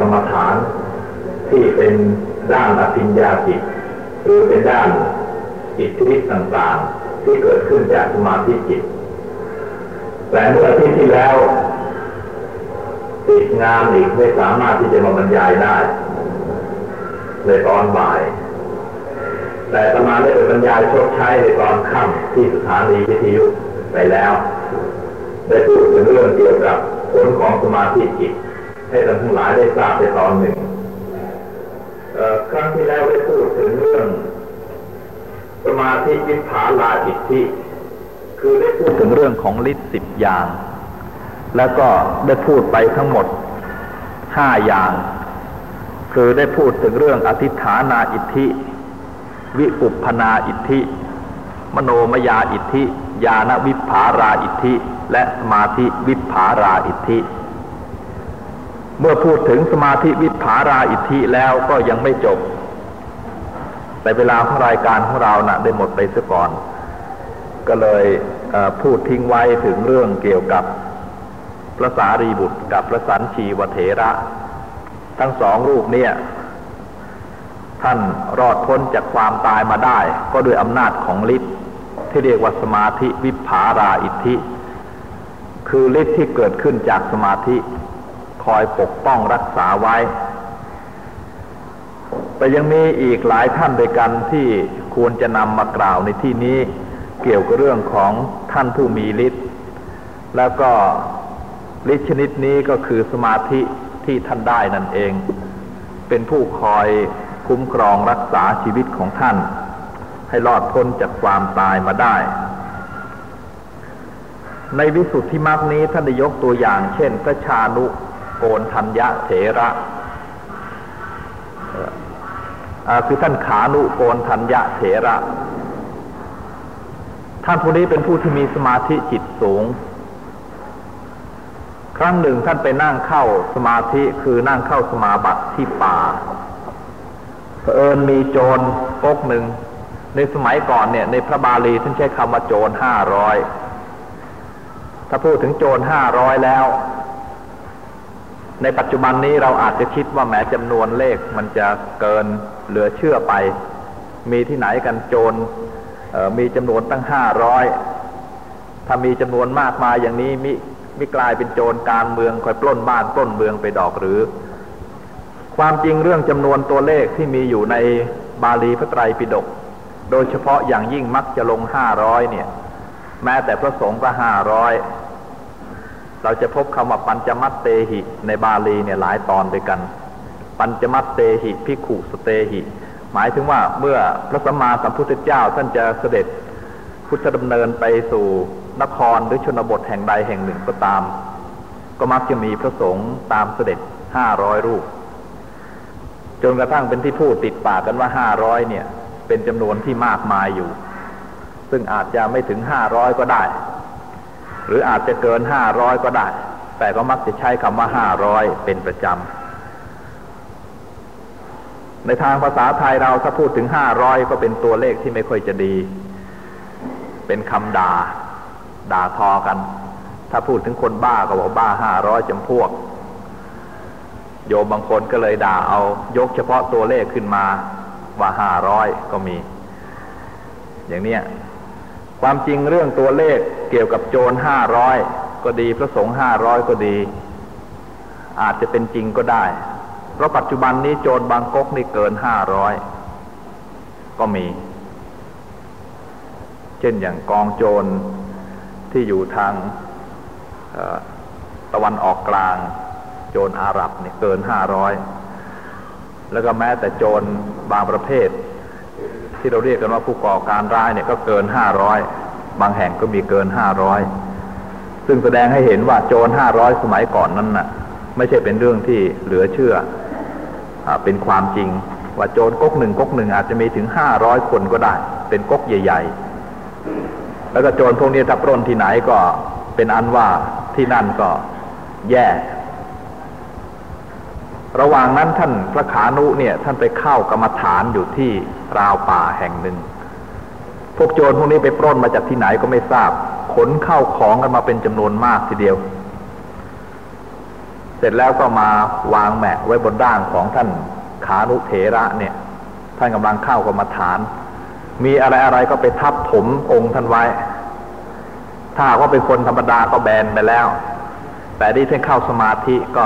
กรรมฐาน ที่เป็นด้านอภิญญาจิตหรือเป็นด้านอิทธิฤทธิ์ต่างๆ ที่เกิดขึ้นจากสมาธิจิต แต่เมื่ออาทิตย์ที่แล้วติดงานอีกไม่สามารถที่จะมาบรรยายได้ ในตอนบ่าย แต่ประมาณได้ไปบรรยายชดใช้ในตอนค่ำที่สถานีวิทยุไปแล้ว ได้พูดถึงเรื่องเกี่ยวกับผลของสมาธิจิต ให้ท่านทั้งหลายได้ทราบในตอนหนึ่งครั้งที่แล้วได้พูดถึงเรื่อง สมาธิวิภาลาอิทธิคือได้พูดถึงเรื่องของฤทธิ์สิบอย่าง แล้วก็ได้พูดไปทั้งหมดห้าอย่าง คือได้พูดถึงเรื่องอธิฐานาอิทธิ วิปุพนาอิทธิ มโนมยาอิทธิ ญาณวิภาราอิทธิ และสมาธิวิภาราอิทธิ เมื่อพูดถึงสมาธิวิภาราอิทธิแล้วก็ยังไม่จบ แต่เวลาของรายการของเรานะ่ะได้หมดไปซะก่อน ก็เลยพูดทิ้งไว้ถึงเรื่องเกี่ยวกับพระสารีบุตรกับพระสันชีวเถระ ทั้งสองรูปเนี่ย ท่านรอดพ้นจากความตายมาได้ ก็ด้วยอำนาจของฤทธิ์ที่เรียกว่าสมาธิวิภาราอิทธิ คือฤทธิ์ที่เกิดขึ้นจากสมาธิ คอยปกป้องรักษาไว้ แต่ยังมีอีกหลายท่านด้วยกันที่ควรจะนำมากล่าวในที่นี้เกี่ยวกับเรื่องของท่านผู้มีฤทธิ์แล้วก็ฤทธิ์ชนิดนี้ก็คือสมาธิที่ท่านได้นั่นเอง เป็นผู้คอยคุ้มครองรักษาชีวิตของท่าน ให้รอดพ้นจากความตายมาได้ ในวิสุทธิมรรคนี้ท่านได้ยกตัวอย่าง เช่น พระชานุ โกนทัญญะเถระคือท่านขานุโกนทัญญะเถระ ท่านผู้นี้เป็นผู้ที่มีสมาธิจิตสูง ครั้งหนึ่งท่านไปนั่งเข้าสมาธิคือนั่งเข้าสมาบัติที่ป่าเผอิญมีโจรก๊กหนึ่ง ในสมัยก่อนเนี่ย ในพระบาลีท่านใช้คำว่าโจรห้าร้อยถ้าพูดถึงโจรห้าร้อยแล้ว ในปัจจุบันนี้เราอาจจะคิดว่าแม้จำนวนเลขมันจะเกินเหลือเชื่อไป มีที่ไหนกันโจรมีจำนวนตั้งห้าร้อยถ้ามีจำนวนมากมาอย่างนี้มิมิกลายเป็นโจรการเมืองคอยปล้นบ้านปล้นเมืองไปดอกหรือ ความจริงเรื่องจำนวนตัวเลขที่มีอยู่ในบาลีพระไตรปิฎกโดยเฉพาะอย่างยิ่งมักจะลงห้าร้อยเนี่ย แม้แต่พระสงฆ์ก็ห้าร้อย เราจะพบคำว่าปัญจมัตเตหิ ในบาลีเนี่ยหลายตอนด้วยกัน ปัญจมัตเตหิพิขุสเตหิ หมายถึงว่าเมื่อพระสัมมาสัมพุทธเจ้าท่านจะเสด็จพุทธดำเนินไปสู่นครหรือชนบทแห่งใดแห่งหนึ่งก็ตาม ก็มักจะมีพระสงฆ์ตามเสด็จห้าร้อยรูป จนกระทั่งเป็นที่พูดติดปากกันว่าห้าร้อยเนี่ย เป็นจำนวนที่มากมายอยู่ ซึ่งอาจจะไม่ถึงห้าร้อยก็ได้ หรืออาจจะเกินห้าร้อยก็ได้ แต่ก็มักจะใช้คำว่าห้าร้อยเป็นประจำ ในทางภาษาไทยเราถ้าพูดถึงห้าร้อยก็เป็นตัวเลขที่ไม่ค่อยจะดี เป็นคำด่า ด่าทอกัน ถ้าพูดถึงคนบ้าก็บอกบ้าห้าร้อยจำพวก โยมบางคนก็เลยด่าเอายกเฉพาะตัวเลขขึ้นมาว่าห้าร้อยก็มี อย่างเนี้ยความจริงเรื่องตัวเลข เกี่ยวกับโจรห้าร้อยก็ดีพระสงฆ์ห้าร้อยก็ดี อาจจะเป็นจริงก็ได้ เพราะปัจจุบันนี้โจรบางก๊กนี่เกินห้าร้อยก็มี เช่นอย่างกองโจรที่อยู่ทางตะวันออกกลาง โจรอาหรับเนี่ยเกินห้าร้อยแล้วก็แม้แต่โจรบางประเภท ที่เราเรียกกันว่าผู้ก่อการร้ายเนี่ยก็เกินห้าร้อย บางแห่งก็มีเกินห้าร้อยซึ่งแสดงให้เห็นว่าโจรห้าร้อยสมัยก่อนนั้นน่ะ ไม่ใช่เป็นเรื่องที่เหลือเชื่ออเป็นความจริง ว่าโจรก๊กหนึ่งก๊กหนึ่งอาจจะมีถึงห้าร้อยคนก็ได้ เป็นก๊กใหญ่ ๆ แล้วก็โจรพวกนี้ถ้าปล้นที่ไหนก็เป็นอันว่าที่นั่นก็แย่ ระหว่างนั้นท่านพระขานุเนี่ย ท่านไปเข้ากรรมฐานอยู่ที่ราวป่าแห่งหนึ่ง พวกโจรพวกนี้ไปปล้นมาจากที่ไหนก็ไม่ทราบ ขนเข้าของกันมาเป็นจำนวนมากทีเดียว เสร็จแล้วก็มาวางแมะไว้บนด้านของท่านขานุเถระเนี่ย ท่านกำลังเข้ากรรมฐาน มีอะไรอะไรก็ไปทับถมองค์ท่านไว้ ถ้าว่าเป็นคนธรรมดาก็แบนไปแล้ว แต่ที่ท่านเข้าสมาธิก็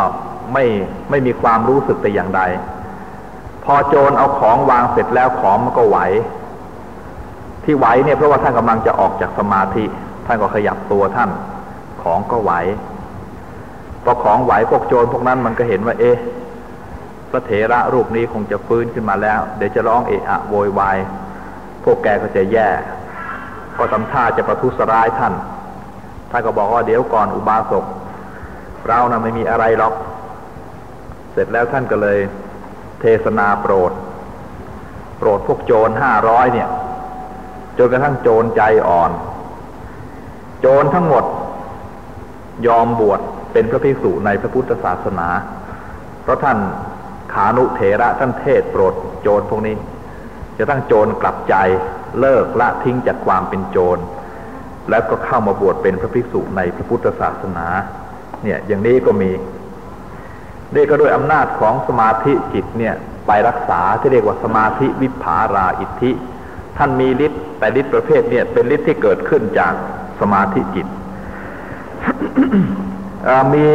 ไม่ไม่มีความรู้สึกแต่อย่างใด พอโจรเอาของวางเสร็จแล้วของมันก็ไหว ที่ไหวเนี่ยเพราะว่าท่านกำลังจะออกจากสมาธิ ท่านก็ขยับตัวท่านของก็ไหวพอของไหวพวกโจรพวกนั้นมันก็เห็นว่า เอ๊ะพระเถระรูปนี้คงจะฟื้นขึ้นมาแล้ว เดี๋ยวจะร้องเอะอะโวยวายพวกแกก็จะแย่ ก็ทำท่าจะประทุษร้ายท่านท่านก็บอกว่าเดี๋ยวก่อนอุบาสกเรานะ่ะไม่มีอะไรหรอก เสร็จแล้วท่านก็เลย เทศนาโปรด โปรดพวกโจรห้าร้อยเนี่ย จนกระทั่งโจรใจอ่อน โจรทั้งหมดยอมบวชเป็นพระภิกษุในพระพุทธศาสนา เพราะท่านขานุเถระท่านเทศโปรดโจรพวกนี้ จะตั้งโจรกลับใจเลิกละทิ้งจากความเป็นโจร แล้วก็เข้ามาบวชเป็นพระภิกษุในพระพุทธศาสนา เนี่ยอย่างนี้ก็มีนี่ก็ด้วยอำนาจของสมาธิจิตเนี่ยไปรักษาที่เรียกว่าสมาธิวิภาราอิทธิ ท่านมีฤทธิ์ แต่ฤทธิ์ประเภทเนี่ยเป็นฤทธิ์ที่เกิดขึ้นจากสมาธิจิตมี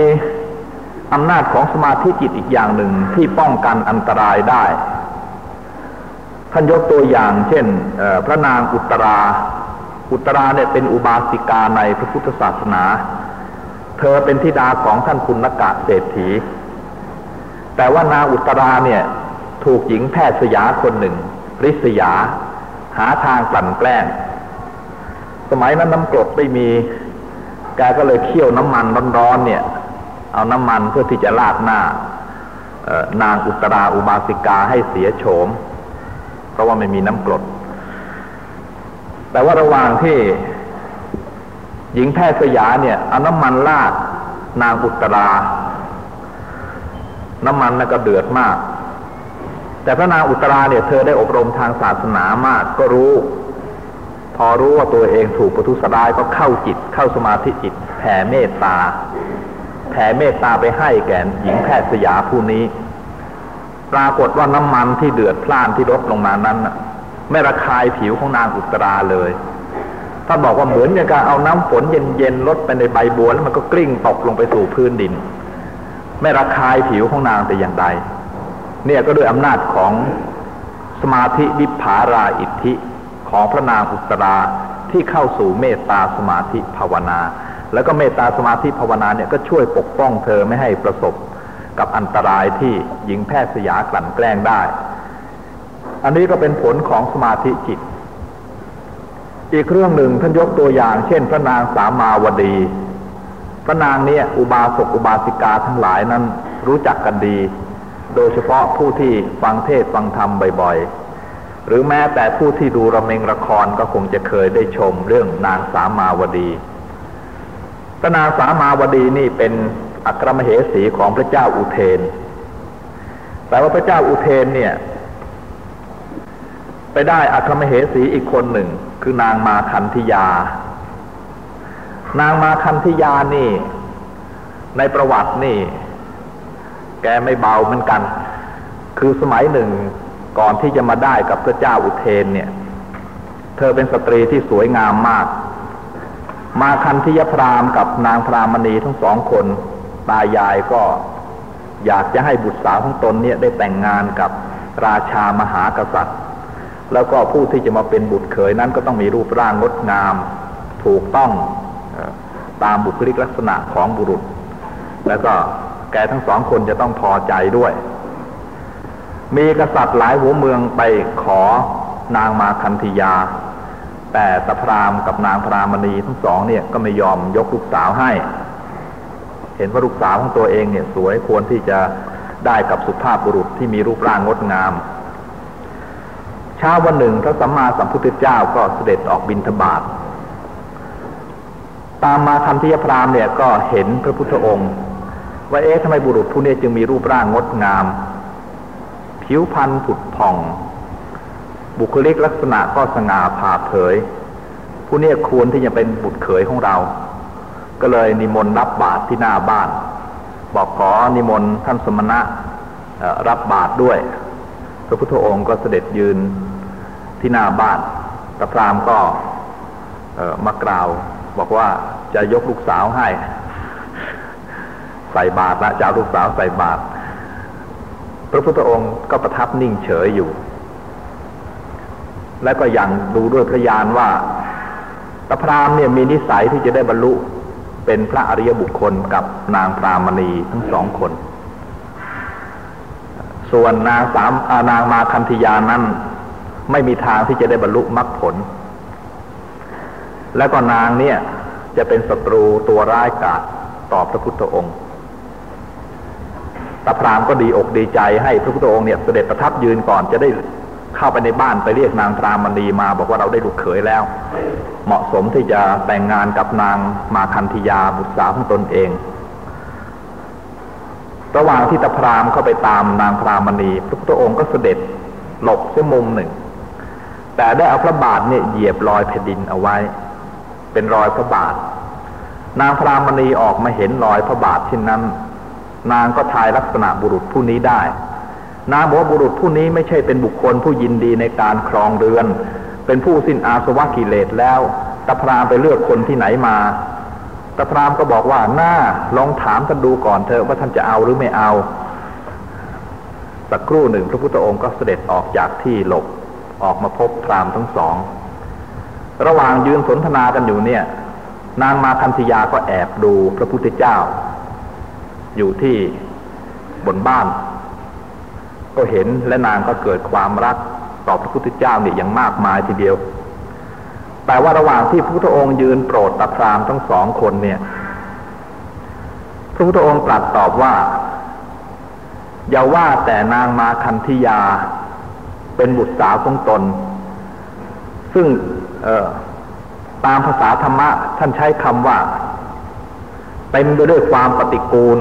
อำนาจของสมาธิจิตอีกอย่างหนึ่งที่ป้องกันอันตรายได้ ท่านยกตัวอย่าง เช่นพระนางอุตรา อุตราเนี่ยเป็นอุบาสิกาในพระพุทธศาสนา เธอเป็นธิดาของท่านคุณกะเศรษฐี แต่ว่านางอุตราเนี่ยถูกหญิงแพทย์สยาคนหนึ่งริษยา หาทางกลั่นแกล้ง สมัยนั้นน้ำกรดไม่มี แกก็เลยเคี่ยวน้ำมันร้อนๆเนี่ย เอาน้ำมันเพื่อที่จะลาดหน้า นางอุตราอุบาสิกาให้เสียโฉม เพราะว่าไม่มีน้ำกรด แต่ว่าระหว่างที่หญิงแพทย์สยาเนี่ยเอาน้ำมันลาดนางอุตรา น้ำมันนั่นก็เดือดมาก แต่พระนางอุตราเนี่ยเธอได้อบรมทางศาสนามากก็รู้ พอรู้ว่าตัวเองถูกประทุษร้ายก็เข้าจิต เข้าสมาธิจิตแผ่เมตตา แผ่เมตตาไปให้แก่หญิงแพทย์สยาผู้นี้ ปรากฏว่าน้ำมันที่เดือดพล่านที่ลดลงมานั้นไม่ระคายผิวของนางอุตราเลยถ้าบอกว่าเหมือนอย่างการเอาน้ำฝนเย็นๆลดไปในใบบัวแล้วมันก็กลิ้งตกลงไปสู่พื้นดิน ไม่ระคายผิวของนางแต่อย่างใด เนี่ยก็ด้วยอำนาจของสมาธิวิภาราอิทธิของพระนางอุตราที่เข้าสู่เมตตาสมาธิภาวนา แล้วก็เมตตาสมาธิภาวนาเนี่ยก็ช่วยปกป้องเธอไม่ให้ประสบกับอันตรายที่หญิงแพทย์สยากลั่นแกล้งได้ อันนี้ก็เป็นผลของสมาธิจิต อีกเรื่องหนึ่งท่านยกตัวอย่าง เช่น พระนางสามาวดี พระนางเนี่ยอุบาสกอุบาสิกาทั้งหลายนั้นรู้จักกันดี โดยเฉพาะผู้ที่ฟังเทศฟังธรรมบ่อยๆ หรือแม้แต่ผู้ที่ดูระเมงละครก็คงจะเคยได้ชมเรื่องนางสามาวดีพระนางสามาวดีนี่เป็นอัครมเหสีของพระเจ้าอุเทน แต่ว่าพระเจ้าอุเทนเนี่ย ไปได้อัครมเหสีอีกคนหนึ่ง คือนางมาคันธิยา นางมาคันธิยานี่ ในประวัตินี่ แกไม่เบาเหมือนกัน คือสมัยหนึ่งก่อนที่จะมาได้กับพระเจ้าอุเทนเนี่ย เธอเป็นสตรีที่สวยงามมาก มาคันธิยพรามกับนางพรามณีทั้งสองคนตายายก็อยากจะให้บุตรสาวของตนเนี่ยได้แต่งงานกับราชามหากษัตริย์ แล้วก็ผู้ที่จะมาเป็นบุตรเขยนั้นก็ต้องมีรูปร่างงดงาม ถูกต้องตามบุคลิกลักษณะของบุรุษ แล้วก็ แกทั้งสองคนจะต้องพอใจด้วย มีกษัตริย์หลายหัวเมืองไปขอนางมาคันธยา แต่ตะพรามกับนางพรามณีทั้งสองเนี่ยก็ไม่ยอมยกลูกสาวให้ เห็นว่าลูกสาวของตัวเองเนี่ยสวยควรที่จะได้กับสุภาพบุรุษที่มีรูปร่างงดงามเช้าวันหนึ่งพระสัมมาสัมพุทธเจ้าก็เสด็จออกบินทบาทตามมาคันธยพรามเนี่ยก็เห็นพระพุทธองค์ ว่าเอ๊ะทำไมบุรุษผู้นี้จึงมีรูปร่างงดงาม ผิวพรรณผุดผ่อง บุคลิกลักษณะก็สง่าผ่าเผย ผู้นี้ควรที่จะเป็นบุตรเขยของเรา ก็เลยนิมนต์รับบาตรที่หน้าบ้าน บอกขอนิมนต์ท่านสมณะรับบาตรด้วย พระพุทธองค์ก็เสด็จยืนที่หน้าบ้านพระพรามก็มากล่าว บอกว่าจะยกลูกสาวให้ ใส่บาตรละจะเอาลูกสาวใส่บาตรพระพุทธองค์ก็ประทับนิ่งเฉยอยู่ และก็ยังดูด้วยพระญาณว่าพระพรามเนี่ยมีนิสัยที่จะได้บรรลุเป็นพระอริยบุคคลกับนางพรามณีทั้งสองคน ส่วนนางสามนางมาคันธยานั้นไม่มีทางที่จะได้บรรลุมรรคผล แล้วก็นางเนี่ยจะเป็นศัตรูตัวร้ายกาจต่อพระพุทธองค์ ตาพรามก็ดีอกดีใจให้พระพุทธองค์เนี่ยเสด็จประทับยืนก่อนจะได้เข้าไปในบ้านไปเรียกนางพรามณีมา บอกว่าเราได้ลูกเขยแล้ว เหมาะสมที่จะแต่งงานกับนางมาคันธยาบุตรสาวของตนเอง ระหว่างที่ตาพรามเข้าไปตามนางพรามณี พระพุทธองค์ก็เสด็จหลบเสียมุมหนึ่ง แต่ได้เอาพระบาทเนี่ยเหยียบรอยแผ่นดินเอาไว้ เป็นรอยพระบาท นางพรามณีออกมาเห็นรอยพระบาทเช่นนั้น นางก็ทายลักษณะบุรุษผู้นี้ได้ นางบอกว่าบุรุษผู้นี้ไม่ใช่เป็นบุคคลผู้ยินดีในการครองเรือน เป็นผู้สิ้นอาสวะกิเลสแล้วตะพรามไปเลือกคนที่ไหนมาตะพรามก็บอกว่าหน้าลองถามท่านดูก่อนเถอะว่าท่านจะเอาหรือไม่เอาสักครู่หนึ่งพระพุทธองค์ก็เสด็จออกจากที่หลบออกมาพบพรามทั้งสอง ระหว่างยืนสนทนากันอยู่เนี่ย นางมาคันธยาก็แอบดูพระพุทธเจ้า อยู่ที่บนบ้าน ก็เห็นและนางก็เกิดความรักต่อพระพุทธเจ้าเนี่ยอย่างมากมายทีเดียว แต่ว่าระหว่างที่พระพุทธองค์ยืนโปรดตาพรามทั้งสองคนเนี่ย พระพุทธองค์ตรัสตอบว่า อย่าว่าแต่นางมาคันธิยาเป็นบุตรสาวของตน ซึ่งตามภาษาธรรมะท่านใช้คำว่า เต็มไปด้วยความปฏิกูล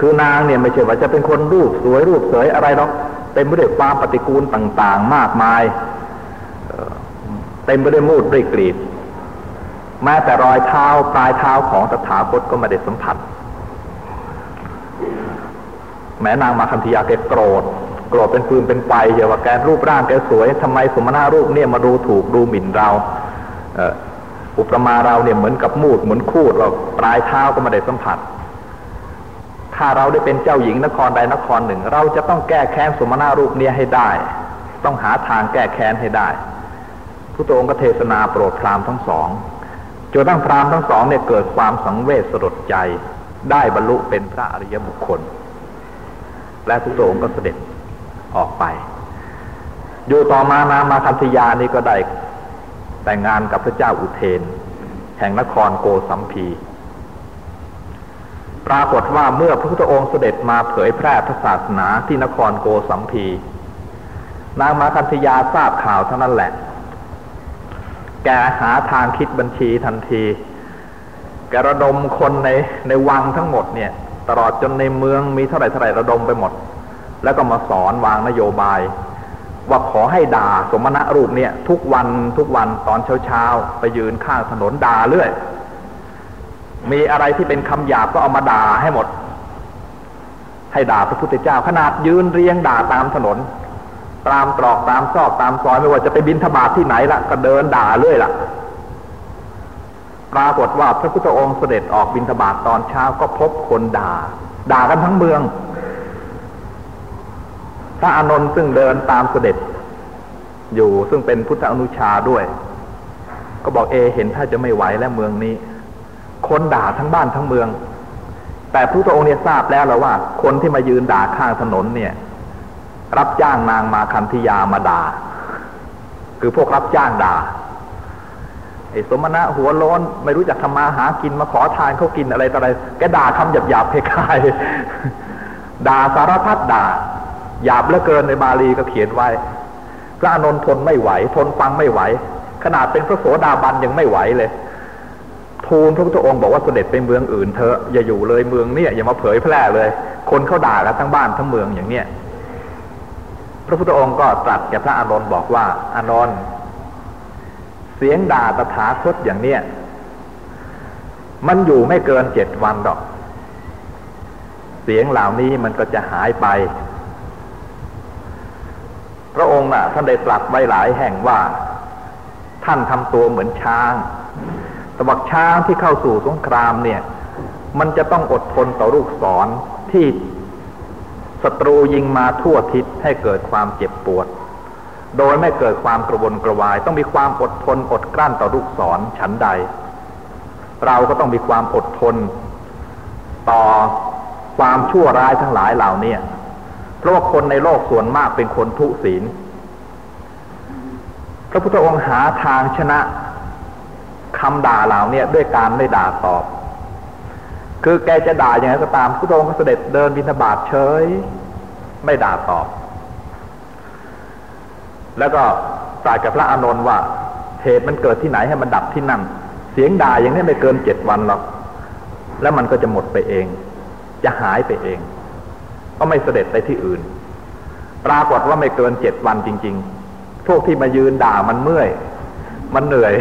คือนางเนี่ยไม่ใช่ว่าจะเป็นคนรูปสวยรูปสยอะไรหรอกเต็มไปด้วยความปฏิกูลต่างๆ มากมายเต็มไปด้วยมูดด้วยกรีดแม้แต่รอยเท้าปลายเท้าของตถาคตก็ไม่ได้สัมผัสแม้นางมาคันธยาแกโกรธ โกรธเป็นฟืนเป็นไฟเยาว่าแกรูปร่างแกสวยทำไมสมณะรูปเนี่ยมาดูถูกดูหมิ่นเรา อุปมาเราเนี่ยเหมือนกับมูดเหมือนคูดเราปลายเท้าก็ไม่ได้สัมผัส ถ้าเราได้เป็นเจ้าหญิงนครใดนครหนึ่ง เราจะต้องแก้แค้นสมณะรูปเนี้ยให้ได้ ต้องหาทางแก้แค้นให้ได้พระองค์ก็เทศนาโปรดพราหมณ์ทั้งสองจนตั้งพราหมณ์ทั้งสองเนี่ยเกิดความสังเวชสลดใจ ได้บรรลุเป็นพระอริยบุคคล และพระองค์ก็เสด็จออกไป อยู่ต่อมานามาคันธยานี่ก็ได้ แต่งงานกับพระเจ้าอุเทน แห่งนครโกสัมพี ปรากฏว่าเมื่อพระพุทธองค์เสด็จมาเผยแพร่พระศาสนาที่นครโกสัมพี นางมาคันธยาทราบข่าวเท่านั้นแหละ แกหาทางคิดบัญชีทันที แกระดมคนในในวังทั้งหมดเนี่ย ตลอดจนในเมืองมีเท่าไหร่เท่าไหร่ระดมไปหมด แล้วก็มาสอนวางนโยบาย ว่าขอให้ด่าสมณะรูปเนี่ย ทุกวันทุกวันตอนเช้าเช้าไปยืนข้างถนนด่าเรื่อย มีอะไรที่เป็นคำหยาบก็เอามาด่าให้หมด ให้ด่าพระพุทธเจ้า ขนาดยืนเรียงด่าตามถนน ตามตรอกตามซอกตามซอยไม่ว่าจะไปบินทบาทที่ไหนละก็เดินด่าเรื่อยละปรากฏว่าพระพุทธองค์เสด็จออกบินทบาทตอนเช้าก็พบคนด่า ด่ากันทั้งเมือง พระอานนท์ซึ่งเดินตามเสด็จ อยู่ซึ่งเป็นพุทธอนุชาด้วย ก็บอกเอเห็นถ้าจะไม่ไหวแล้วเมืองนี้ คนด่าทั้งบ้านทั้งเมือง แต่พระพุทธองค์เนี่ยทราบแล้วแล้วว่า คนที่มายืนด่าข้างถนนเนี่ย รับจ้างนางมาคันธิยามาด่า คือพวกรับจ้างด่าไอ้สมณะหัวโล้นไม่รู้จักทำมาหากินมาขอทานเขากินอะไรต่ออะไรแกด่าคำหยาบหยาบคายด่าสารพัดด่า หยาบเหลือเกินในบาลีก็เขียนไว้ พระอนนทนไม่ไหว ทนฟังไม่ไหว ขนาดเป็นพระโสดาบันยังไม่ไหวเลย ทูลพระพุทธองค์บอกว่าเสด็จไปเมืองอื่นเถอะอย่าอยู่เลยเมืองเนี่ยอย่ามาเผยแพร่เลย คนเขาด่ากันทั้งบ้านทั้งเมืองอย่างเนี้ยพระพุทธองค์ก็ตรัสแก่พระอานนท์บอกว่าอานนท์เสียงด่าตถาคตอย่างเนี้ยมันอยู่ไม่เกินเจ็ดวันหรอก เสียงเหล่านี้มันก็จะหายไป พระองค์น่ะท่านได้ตรัสไว้หลายแห่งว่า ท่านทำตัวเหมือนช้าง แต่ว่าช้างที่เข้าสู่สงครามเนี่ย มันจะต้องอดทนต่อลูกศรที่ศัตรูยิงมาทั่วทิศให้เกิดความเจ็บปวด โดยไม่เกิดความกระวนกระวาย ต้องมีความอดทนอดกลั้นต่อลูกศรฉันใด เราก็ต้องมีความอดทน ต่อความชั่วร้ายทั้งหลายเหล่านี้ เพราะว่าคนในโลกส่วนมากเป็นคนทุศีล พระพุทธองค์หาทางชนะคำด่าเหล่านี้ด้วยการไม่ด่าตอบ คือแกจะด่าอย่างไรก็ตามพระองค์ก็เสด็จเดินบิณฑบาตเฉย ไม่ด่าตอบ แล้วก็ตรัสกับพระอานนท์ว่าเหตุมันเกิดที่ไหนให้มันดับที่นั่น เสียงด่าอย่างนี้ไม่เกินเจ็ดวันหรอก แล้วมันก็จะหมดไปเอง จะหายไปเอง ก็ไม่เสด็จไปที่อื่น ปรากฏว่าไม่เกินเจ็ดวันจริง ๆ พวกที่มายืนด่ามันเมื่อย มันเหนื่อย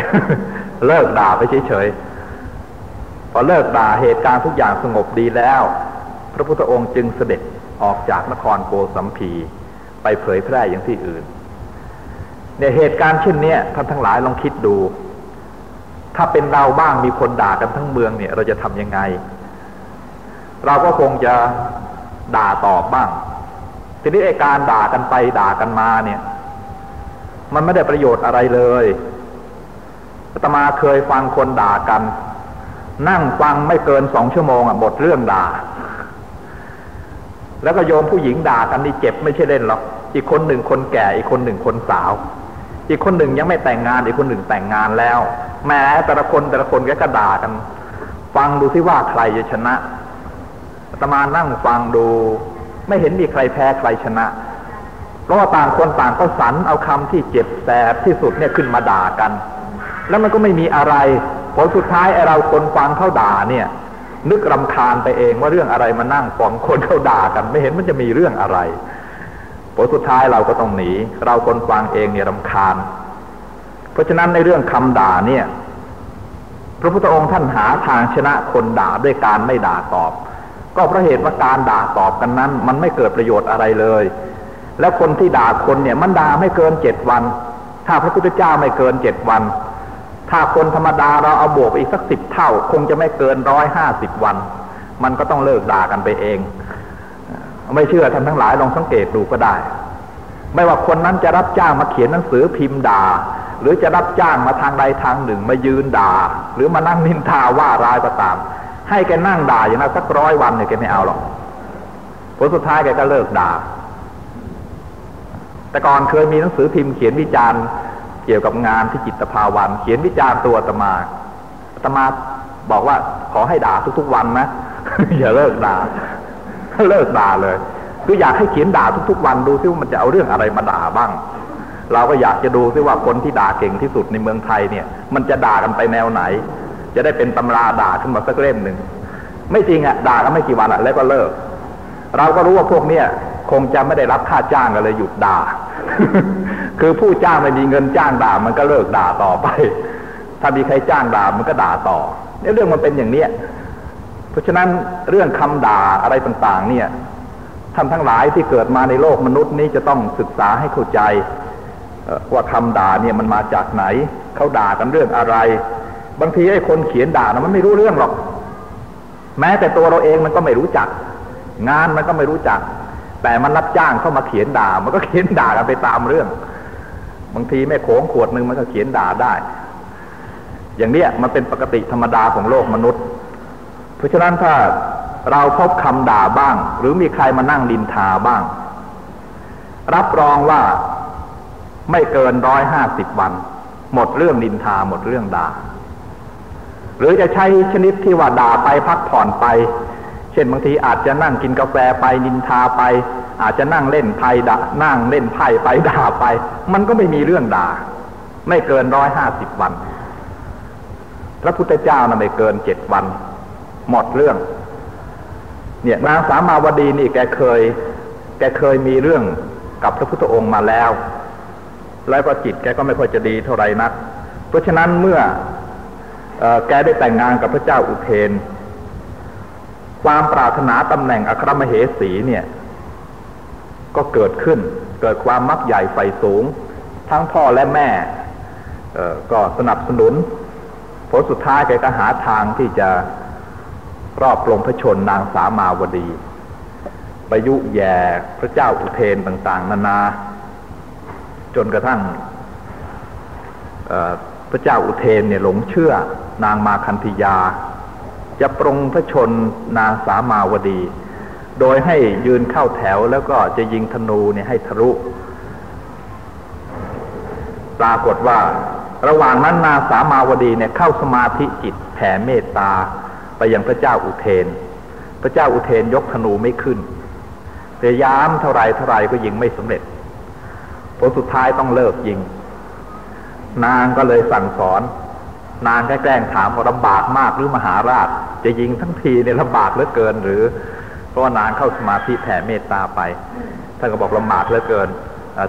เลิกด่าไปเฉยๆ พอเลิกด่าเหตุการณ์ทุกอย่างสงบดีแล้ว พระพุทธองค์จึงเสด็จออกจากนครโกสัมพีไปเผยแพร่อย่างที่อื่น เนี่ยเหตุการณ์เช่นนี้ท่านทั้งหลายลองคิดดู ถ้าเป็นเราบ้างมีคนด่ากันทั้งเมืองเนี่ย เราจะทำยังไง เราก็คงจะ ด่าตอบบ้าง ทีนี้ไอการด่ากันไปด่ากันมาเนี่ย มันไม่ได้ประโยชน์อะไรเลยอาตมาเคยฟังคนด่ากัน นั่งฟังไม่เกินสองชั่วโมงอะหมดเรื่องด่า แล้วก็โยมผู้หญิงด่ากันนี่เจ็บไม่ใช่เล่นหรอกอีกคนหนึ่งคนแก่อีกคนหนึ่งคนสาว อีกคนหนึ่งยังไม่แต่งงาน อีกคนหนึ่งแต่งงานแล้ว แม้แต่ละคนแต่ละคนก็กระด่ากัน ฟังดูที่ว่าใครจะชนะ ตมานั่งฟังดู ไม่เห็นมีใครแพ้ใครชนะ เพราะว่าต่างคนต่างก็สรรเอาคำที่เจ็บแสบที่สุดเนี่ยขึ้นมาด่ากัน แล้วมันก็ไม่มีอะไรผลสุดท้ายไอเราคนฟังเขาด่าเนี่ย นึกรำคาญไปเองว่าเรื่องอะไรมานั่งฟังคนเขาด่ากัน ไม่เห็นมันจะมีเรื่องอะไรผลสุดท้ายเราก็ต้องหนี เราคนฟังเองเนี่ยรำคาญ เพราะฉะนั้นในเรื่องคำด่าเนี่ย พระพุทธองค์ท่านหาทางชนะคนด่าด้วยการไม่ด่าตอบ ก็เพราะเหตุว่าการด่าตอบกันนั้น มันไม่เกิดประโยชน์อะไรเลย แล้วคนที่ด่าคนเนี่ยมันด่าไม่เกินเจ็ดวัน ถ้าพระพุทธเจ้าไม่เกินเจ็ดวัน ถ้าคนธรรมดาเราเอาบวกไปอีกสักสิบเท่า คงจะไม่เกินร้อยห้าสิบวัน มันก็ต้องเลิกด่ากันไปเอง ไม่เชื่อท่านทั้งหลายลองสังเกตดูก็ได้ ไม่ว่าคนนั้นจะรับจ้างมาเขียนหนังสือพิมพ์ด่าหรือจะรับจ้างมาทางใดทางหนึ่งมายืนด่า หรือมานั่งนินทาว่าร้ายก็ตาม ให้แกนั่งด่าอย่างนั้นสักร้อยวันเนี่ยแกไม่เอาหรอกผลสุดท้ายแกก็เลิกด่า แต่ก่อนเคยมีหนังสือพิมพ์เขียนวิจารณ์เกี่ยวกับงานที่จิตภาวัน เขียนวิจารณ์ตัวตมาตมาบอกว่าขอให้ด่าทุกๆวันนะอย่าเลิกด่าเลิกด่าเลยคืออยากให้เขียนด่าทุกๆวันดูซิว่ามันจะเอาเรื่องอะไรมาด่าบ้าง เราก็อยากจะดูซิว่าคนที่ด่าเก่งที่สุดในเมืองไทยเนี่ย มันจะด่ากันไปแนวไหน จะได้เป็นตำราด่าขึ้นมาสักเล่มหนึ่งไม่จริงอะด่ากันไม่กี่วันอะแล้วก็เลิก เราก็รู้ว่าพวกเนี้ยคงจะไม่ได้รับค่าจ้างกันเลยหยุดด่า คือผู้จ้างไม่มีเงินจ้างด่ามันก็เลิกด่าต่อไป ถ้ามีใครจ้างด่ามันก็ด่าต่อเนี่ยเรื่องมันเป็นอย่างเนี้ยเพราะฉะนั้นเรื่องคำด่าอะไรต่างๆ เนี่ยท่านทั้งหลายที่เกิดมาในโลกมนุษย์นี้จะต้องศึกษาให้เข้าใจว่าคำด่าเนี่ยมันมาจากไหนเขาด่ากันเรื่องอะไร บางทีไอ้คนเขียนด่านะมันไม่รู้เรื่องหรอก แม้แต่ตัวเราเองมันก็ไม่รู้จัก งานมันก็ไม่รู้จัก แต่มันรับจ้างเข้ามาเขียนด่า มันก็เขียนด่ากันไปตามเรื่อง บางทีแม่โขงขวดหนึ่งมันก็เขียนด่าได้ อย่างเนี้ยมันเป็นปกติธรรมดาของโลกมนุษย์ เพราะฉะนั้นถ้าเราพบคำด่าบ้าง หรือมีใครมานั่งดินทาบ้าง รับรองว่าไม่เกินร้อยห้าสิบวัน หมดเรื่องดินทาหมดเรื่องด่า หรือจะใช้ชนิดที่ว่าด่าไปพักผ่อนไป เช่นบางทีอาจจะนั่งกินกาแฟไปนินทาไป อาจจะนั่งเล่นไพ่ด่านั่งเล่นไพ่ไปด่าไป มันก็ไม่มีเรื่องด่า ไม่เกินร้อยห้าสิบวัน พระพุทธเจ้านะไม่เกินเจ็ดวัน หมดเรื่อง เนี่ยนางสามาวดีนี่แกเคย แกเคยมีเรื่องกับพระพุทธองค์มาแล้ว แล้วก็จิตแกก็ไม่ค่อยจะดีเท่าไหร่นัก เพราะฉะนั้นเมื่อ แกได้แต่งงานกับพระเจ้าอุเทน ความปรารถนาตำแหน่งอัครมเหสีเนี่ย ก็เกิดขึ้น เกิดความมักใหญ่ไฟสูง ทั้งพ่อและแม่ก็สนับสนุน ผลสุดท้ายแกก็หาทางที่จะรอบปลงพระชนนางสามาวดีประยุแย่พระเจ้าอุเทนต่าง ๆ นานา จนกระทั่ง ระเจ้าอุเทนเนี่ยหลงเชื่อนางมาคันธยา จะปรงพระชนนางสามาวดี โดยให้ยืนเข้าแถวแล้วก็จะยิงธนูเนี่ยให้ทะลุปรากฏว่าระหว่างนั้นนางสามาวดีเนี่ยเข้าสมาธิจิตแผ่เมตตาไปยังพระเจ้าอุเทน พระเจ้าอุเทนยกธนูไม่ขึ้น พยายามเท่าไรเท่าไรก็ยิงไม่สำเร็จผลสุดท้ายต้องเลิกยิง นางก็เลยสั่งสอน นางแกล้งถามว่าลำบากมากหรือมหาราช จะยิงทั้งทีเนี่ยลำบากเหลือเกินหรือ เพราะว่านางเข้าสมาธิแผ่เมตตาไปท่านก็บอกลำบากเหลือเกิน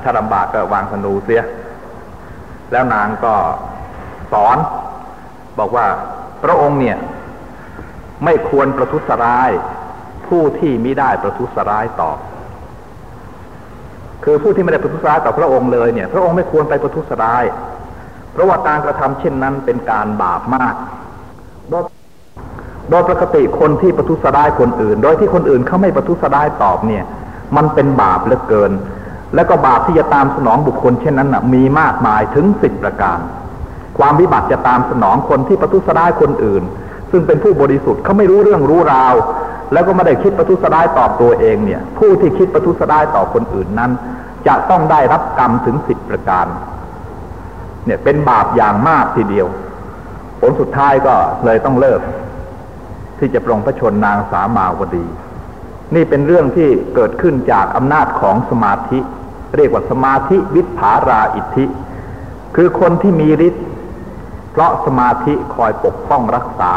ถ้าลำบากก็วางธนูเสีย แล้วนางก็สอน บอกว่าพระองค์เนี่ย ไม่ควรประทุษร้าย ผู้ที่มิได้ประทุษร้ายตอบคือผู้ที่ไม่ได้ประทุษร้ายต่อพระองค์เลยเนี่ย พระองค์ไม่ควรไปประทุษร้าย เพราะว่าการกระทำเช่นนั้นเป็นการบาปมากโดยโดยปกติคนที่ประทุษร้ายคนอื่น โดยที่คนอื่นเขาไม่ประทุษร้ายตอบเนี่ย มันเป็นบาปเหลือเกิน แล้วก็บาปที่จะตามสนองบุคคลเช่นนั้นนะมีมากมายถึงสิบประการ ความวิบัติจะตามสนองคนที่ประทุษร้ายคนอื่น ซึ่งเป็นผู้บริสุทธิ์เขาไม่รู้เรื่องรู้ราว แล้วก็ไม่ได้คิดประทุษร้ายตอบตัวเองเนี่ย ผู้ที่คิดประทุษร้ายต่อคนอื่นนั้น จะต้องได้รับกรรมถึงสิบประการ เนี่ยเป็นบาปอย่างมากทีเดียว ผลสุดท้ายก็เลยต้องเลิก ที่จะปรงพระชนนางสามาวดี นี่เป็นเรื่องที่เกิดขึ้นจากอำนาจของสมาธิ เรียกว่าสมาธิวิภาราอิทธิ คือคนที่มีฤทธิ์เพราะสมาธิคอยปกป้องรักษา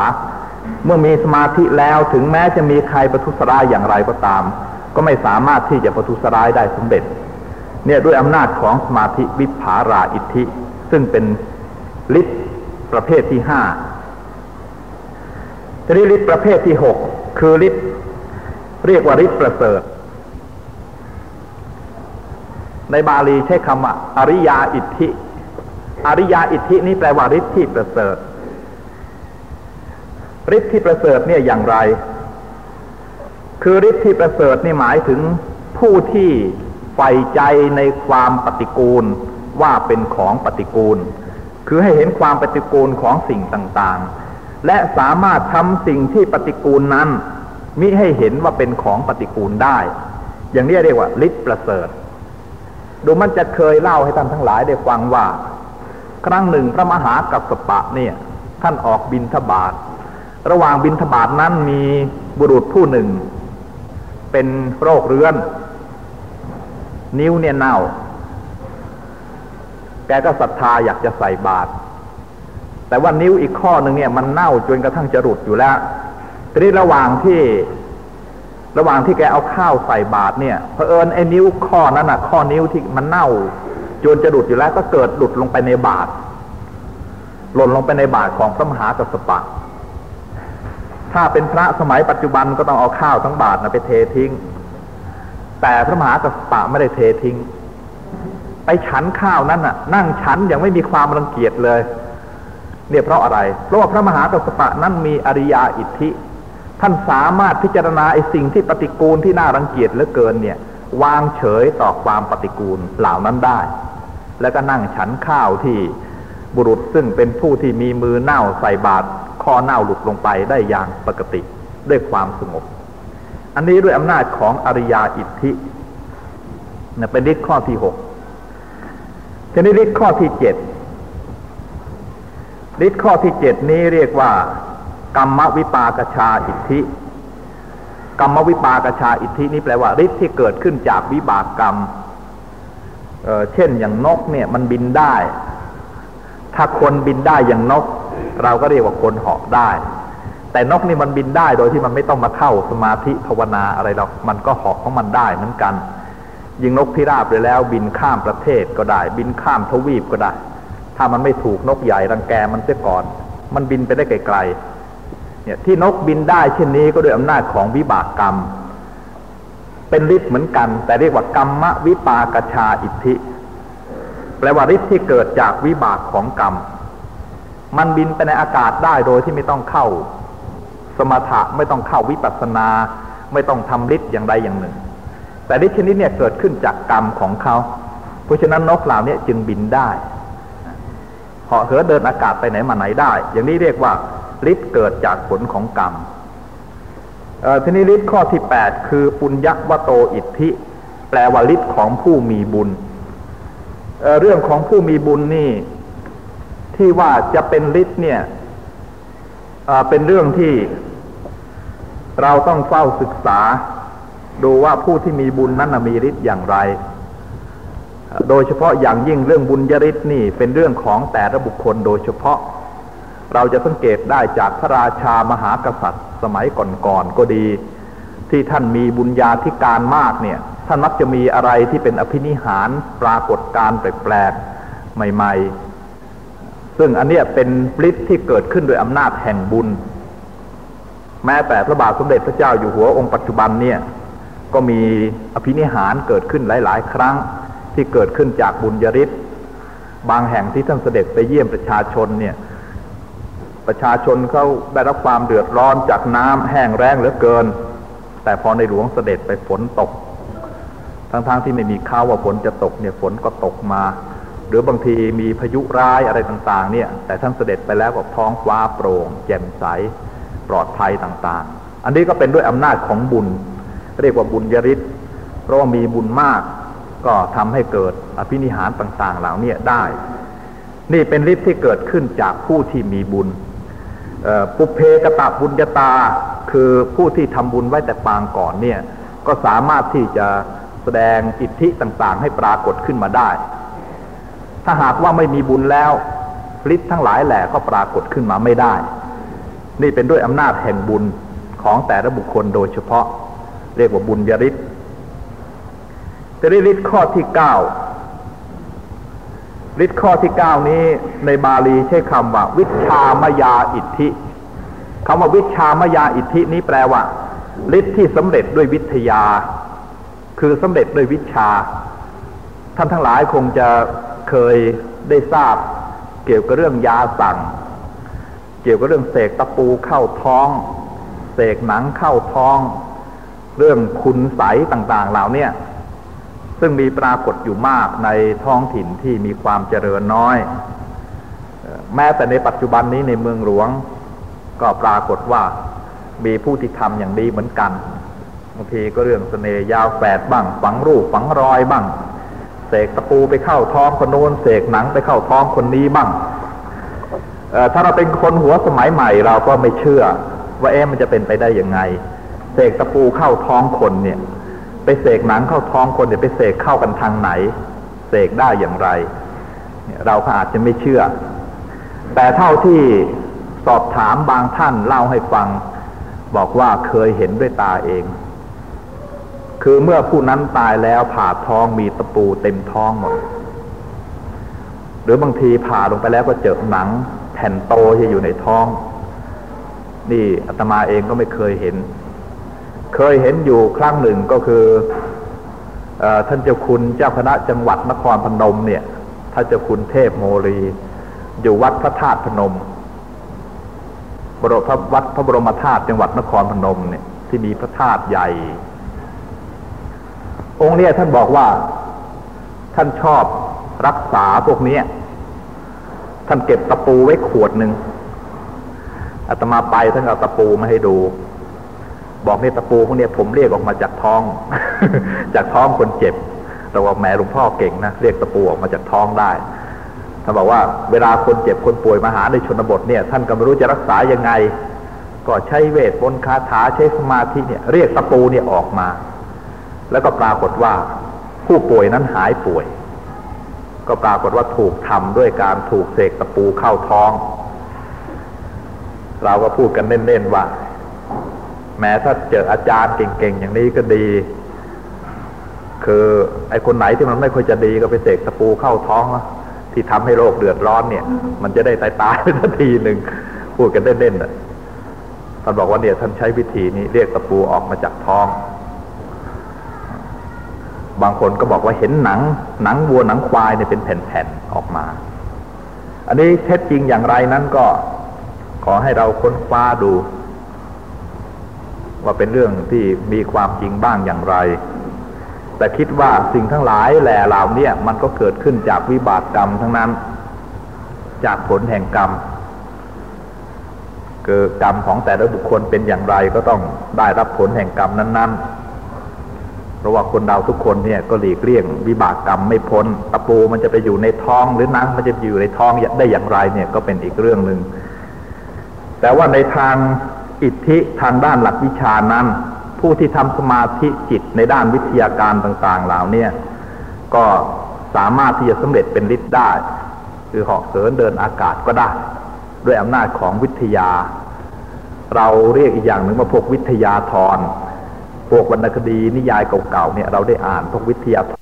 เมื่อมีสมาธิแล้วถึงแม้จะมีใครประทุษร้ายอย่างไรก็ตาม ก็ไม่สามารถที่จะประทุษร้ายได้สำเร็จ เนี่ยด้วยอำนาจของสมาธิวิภาราอิทธิ ซึ่งเป็นฤทธิ์ประเภทที่ห้าทีนี้ฤทธิ์ประเภทที่หกคือฤทธิ์เรียกว่าฤทธิ์ประเสริฐ ในบาลีใช้คำว่าอริยาอิทธิ อริยาอิทธินี้แปลว่าฤทธิ์ที่ประเสริฐฤทธิ์ที่ประเสริฐเนี่ยอย่างไร คือฤทธิ์ที่ประเสริฐนี่หมายถึงผู้ที่ใฝ่ใจในความปฏิกูล ว่าเป็นของปฏิกูล คือให้เห็นความปฏิกูลของสิ่งต่างๆ และสามารถทำสิ่งที่ปฏิกูลนั้นมิให้เห็นว่าเป็นของปฏิกูลได้ อย่างนี้เรียกว่าฤทธิ์ประเสริฐ ดูมันจะเคยเล่าให้ท่านทั้งหลายได้ฟังว่า ครั้งหนึ่งพระมหากัสปะเนี่ย ท่านออกบินทบาทระหว่างบินทบาทนั้นมีบุรุษผู้หนึ่ง เป็นโรคเรื้อน นิ้วเนี่ยเน่า แกก็ศรัทธาอยากจะใส่บาตรแต่ว่านิ้วอีกข้อหนึ่งเนี่ยมันเน่าจนกระทั่งจะหลุดอยู่แล้วทีนี้ระหว่างที่ระหว่างที่แกเอาข้าวใส่บาตรเนี่ยเพอเอิญไอ้นิ้วข้อนั้นน่ะข้อนิ้วที่มันเน่าจนจะหลุดอยู่แล้วก็เกิดหลุดลงไปในบาตรหล่นลงไปในบาตรของพระมหากัสปะ ถ้าเป็นพระสมัยปัจจุบันก็ต้องเอาข้าวทั้งบาตรนะไปเททิ้ง แต่พระมหากัสปะไม่ได้เททิ้ง ไปฉันข้าวนั้นน่ะ นั่งฉันย่างไม่มีความรังเกียจเลยเนี่ยเพราะอะไร เพราะว่าพระมหากัสปะนั้นมีอริยาอิทธิ ท่านสามารถพิจารณาไอ้สิ่งที่ปฏิกูลที่น่ารังเกียจเหลือเกินเนี่ย วางเฉยต่อความปฏิกูลเหล่านั้นได้ แล้วก็นั่งฉันข้าวที่บุรุษซึ่งเป็นผู้ที่มีมือเน่าใส่บาตรข้อเน่าหลุดลงไปได้อย่างปกติด้วยความสงบ อันนี้ด้วยอำนาจของอริยาอิทธินเป็นฤทธิ์ข้อที่หก ทีนี้ฤทธิ์ข้อที่เจ็ดฤทธิ์ข้อที่เจ็ดนี้เรียกว่า กรรมวิปากชาอิทธิ กรรมวิปากชาอิทธินี้แปลว่าฤทธิ์ที่เกิดขึ้นจากวิบากกรรมเเช่นอย่างนกเนี่ยมันบินได้ ถ้าคนบินได้อย่างนก เราก็เรียกว่าคนเหาะได้ แต่นกนี่มันบินได้โดยที่มันไม่ต้องมาเข้าสมาธิภาวนาอะไรหรอกมันก็เหาะของมันได้เหมือนกัน ยิงนกที่ราบไปแล้ว บินข้ามประเทศก็ได้ บินข้ามทวีปก็ได้ ถ้ามันไม่ถูกนกใหญ่รังแกมันเสียก่อน มันบินไปได้ไกลๆเนี่ยที่นกบินได้เช่นนี้ก็ด้วยอำนาจของวิบากกรรม เป็นฤทธิ์เหมือนกัน แต่เรียกว่ากรรมวิปากชาอิทธิ แปลว่าฤทธิ์ที่เกิดจากวิบากของกรรม มันบินไปในอากาศได้โดยที่ไม่ต้องเข้า สมถะไม่ต้องเข้าวิปัสสนา ไม่ต้องทำฤทธิ์อย่างใดอย่างหนึ่ง แต่ฤทธิ์ชนิดเนี่ยเกิดขึ้นจากกรรมของเขา เพราะฉะนั้นนกเหล่านี้จึงบินได้เหาะเหินเดินอากาศไปไหนมาไหนได้ อย่างนี้เรียกว่าฤทธิ์เกิดจากผลของกรรมทีนี้ฤทธิ์ข้อที่แปดคือปุญญวโตอิทธิ แปลว่าฤทธิ์ของผู้มีบุญเเรื่องของผู้มีบุญนี่ ที่ว่าจะเป็นฤทธิ์เนี่ยเป็นเรื่องที่เราต้องเฝ้าศึกษา ดูว่าผู้ที่มีบุญนั้นมีฤทธิ์อย่างไร โดยเฉพาะอย่างยิ่งเรื่องบุญยริศนี่เป็นเรื่องของแต่ละบุคคลโดยเฉพาะ เราจะสังเกตได้จากพระราชามหากษัตริย์ สมัยก่อนๆก็ดี ที่ท่านมีบุญญาธิการมากเนี่ย ท่านมักจะมีอะไรที่เป็นอภินิหารปรากฏการแปลกๆใหม่ๆ ซึ่งอันนี้เป็นปลิตที่เกิดขึ้นโดยอำนาจแห่งบุญ แม้แต่พระบาทสมเด็จพระเจ้าอยู่หัวองค์ปัจจุบันเนี่ย ก็มีอภินิหารเกิดขึ้นหลาย ๆ ครั้งที่เกิดขึ้นจากบุญยริศบางแห่งที่ท่านเสด็จไปเยี่ยมประชาชนเนี่ย ประชาชนเขาได้รับความเดือดร้อนจากน้ำแห้งแรงเหลือเกิน แต่พอในหลวงเสด็จไปฝนตก ทั้งๆทที่ไม่มีข่าวว่าฝนจะตกเนี่ยฝนก็ตกมา หรือบางทีมีพายุร้ายอะไรต่างๆ เนี่ย แต่ท่านเสด็จไปแล้วก็ท้องฟ้าโปร่ง แจ่มใสปลอดภัยต่างๆ อันนี้ก็เป็นด้วยอำนาจของบุญ เรียกว่าบุญยริศเพราะว่ามีบุญมาก ก็ทำให้เกิดอภินิหารต่าง ๆ เหล่านี้ได้ นี่เป็นฤทธิ์ที่เกิดขึ้นจากผู้ที่มีบุญปุเพกตะบุญญาตาคือผู้ที่ทำบุญไว้แต่ปางก่อนเนี่ยก็สามารถที่จะแสดงอิทธิต่างๆ ให้ปรากฏขึ้นมาได้ ถ้าหากว่าไม่มีบุญแล้วฤทธิ์ทั้งหลายแหล่ก็ปรากฏขึ้นมาไม่ได้ นี่เป็นด้วยอำนาจแห่งบุญของแต่ละบุคคลโดยเฉพาะ เรียกว่าบุญยริศแต่ฤทธิ์ข้อที่เก้าฤทธิ์ข้อที่เก้านี้ในบาลีใช้คำว่า วิชามยาอิทธิคำว่าวิชามยาอิทธินี้แปลว่าฤทธิ์ที่สำเร็จด้วยวิทยา คือสำเร็จด้วยวิชา ท่านทั้งหลายคงจะเคยได้ทราบ เกี่ยวกับเรื่องยาสั่ง เกี่ยวกับเรื่องเสกตะปูเข้าท้อง เสกหนังเข้าท้อง เรื่องคุณใสต่างๆเหล่านี้ซึ่งมีปรากฏอยู่มากในท้องถิ่นที่มีความเจริญน้อย แม้แต่ในปัจจุบันนี้ในเมืองหลวง ก็ปรากฏว่ามีผู้ที่ทำอย่างดีเหมือนกันบางทีก็เรื่องสเสน่ยาวแฝดบ้าง ฝังรูปฝังรอยบ้าง เสกตะปูไปเข้าท้องคนโน้นเสกหนังไปเข้าท้องคนนี้บ้างถ้าเราเป็นคนหัวสมัยใหม่ เราก็ไม่เชื่อ ว่าเอ๊ะมันจะเป็นไปได้ยังไง สกตะปูเข้าท้องคนเนี่ย ไปเสกหนังเข้าท้องคนเนี่ยไปเสกเข้ากันทางไหน เสกได้อย่างไร เราก็อาจจะไม่เชื่อ แต่เท่าที่สอบถามบางท่านเล่าให้ฟัง บอกว่าเคยเห็นด้วยตาเอง คือเมื่อผู้นั้นตายแล้วผ่าท้องมีตะปูเต็มท้องหมดหรือบางทีผ่าลงไปแล้วก็เจอหนังแผ่นโตที่อยู่ในท้อง นี่อาตมาเองก็ไม่เคยเห็น เคยเห็นอยู่ครั้งหนึ่งก็คืออท่านเจ้าคุณเจ้าคณะจังหวัดนครพนมเนี่ยท่านเจ้าคุณเทพโมรี อยู่วัดพระธาตุพนมบรมพระวัดพระบรมธาตุจังหวัดนครพนมเนี่ยที่มีพระธาตุใหญ่ องค์เนี้ยท่านบอกว่าท่านชอบรักษาพวกนี้ท่านเก็บตะปูไว้ขวดหนึ่งอาตมาไปท่านเอาตะปูมาให้ดู บอกเนี่ยตะปูพวกนี้ผมเรียกออกมาจากท้อง จากท้องคนเจ็บแต่ว่าแม่หลวงพ่อเก่งนะเรียกตะปูออกมาจากท้องได้ท่านบอกว่าเวลาคนเจ็บคนป่วยมาหาในชนบทเนี่ยท่านก็ไม่รู้จะรักษายังไง ก็ใช้เวทมนต์คาถาใช้สมาธิเนี่ยเรียกตะปูเนี่ยออกมา แล้วก็ปรากฏว่าผู้ป่วยนั้นหายป่วย ก็ปรากฏว่าถูกทำด้วยการถูกเสกตะปูเข้าท้อง เราก็พูดกันเน้นๆว่า แม้ถ้าเจออาจารย์เก่งๆอย่างนี้ก็ดี คือไอ้คนไหนที่มันไม่ค่อยจะดีก็ไปเสกตะปูเข้าท้อง ที่ทำให้โรคเดือดร้อนเนี่ย มันจะได้ตายตายไปสักทีหนึ่งพูดกันเด่นๆอะท่านบอกว่าเนี่ยท่านใช้วิธีนี้เรียกตะปูออกมาจากท้อง บางคนก็บอกว่าเห็นหนัง หนังวัวหนังควายเนี่ยเป็นแผ่นๆออกมา อันนี้เท็จจริงอย่างไรนั้นก็ขอให้เราค้นคว้าดู ว่าเป็นเรื่องที่มีความจริงบ้างอย่างไร แต่คิดว่าสิ่งทั้งหลายแหล่เหล่านี้มันก็เกิดขึ้นจากวิบากกรรมทั้งนั้น จากผลแห่งกรรมเกิดกรรมของแต่ละบุคคลเป็นอย่างไรก็ต้องได้รับผลแห่งกรรมนั้น ๆ เพราะว่าคนเราทุกคนเนี่ยก็หลีกเลี่ยงวิบากกรรมไม่พ้นตะปูมันจะไปอยู่ในท้องหรือนังมันจะอยู่ในท้องได้อย่างไรเนี่ยก็เป็นอีกเรื่องหนึ่งแต่ว่าในทาง อิทธิทางด้านหลักวิชานั้น ผู้ที่ทำสมาธิจิตในด้านวิทยาการต่างๆเหล่านี้ก็สามารถที่จะสำเร็จเป็นฤทธิ์ได้ คือหาะเสินเดินอากาศก็ได้ ด้วยอำนาจของวิทยา เราเรียกอีกอย่างหนึ่งว่าพวกวิทยาธรพวกวรรณคดีนิยายเก่าๆเนี่ยเราได้อ่านพวกวิทยาธร